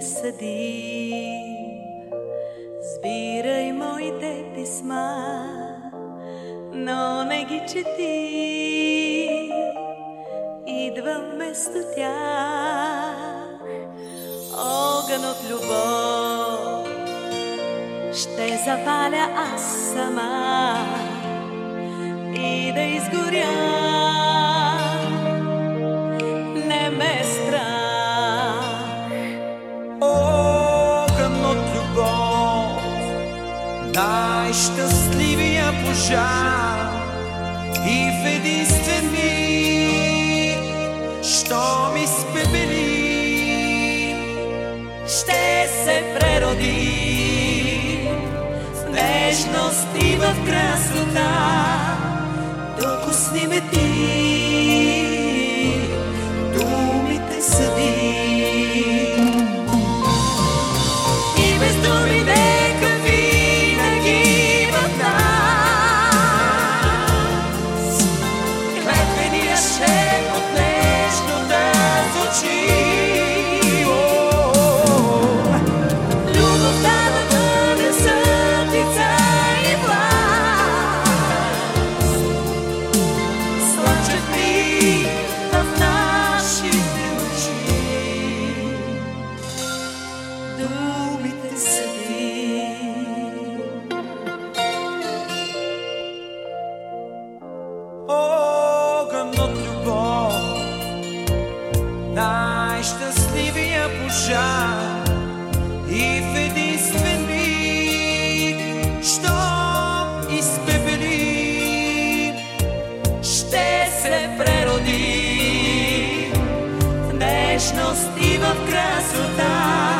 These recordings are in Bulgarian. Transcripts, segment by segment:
съди. Сбирай моите писма, но не ги чети. Идва вместо тях огън от любов. Ще запаля аз сама и да изгоря. Любов, най-щастливия пожар и в единствен миг, що ми спепели, ще се прероди в нежност и в красота. Думите са ти. огън от любов, най-щастливия пожар и в единствен миг, що изпепели, ще се прероди в нежност и в красота.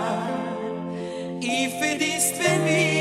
Ich verdienst, wenn wir